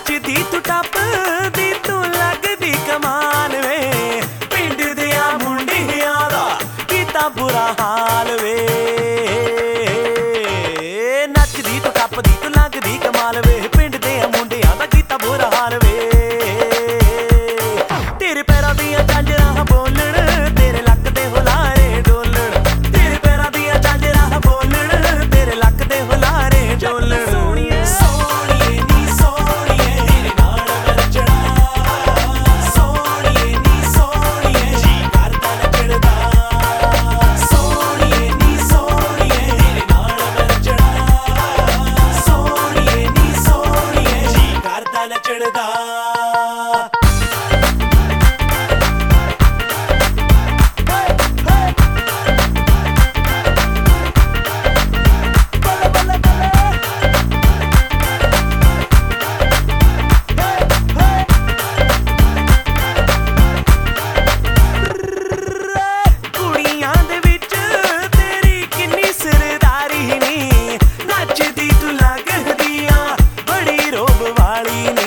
ਨੱਚਦੀ ਤੂੰ ਟੱਪਦੀ, ਤੂੰ ਲੱਗਦੀ ਕਮਾਲ ਵੇ। ਪਿੰਡ ਦੇ ਆ ਮੁੰਡਿਆਂ ਦਾ ਕੀਤਾ ਬੁਰਾ ਹਾਲ ਵੇ। नचदा Karina.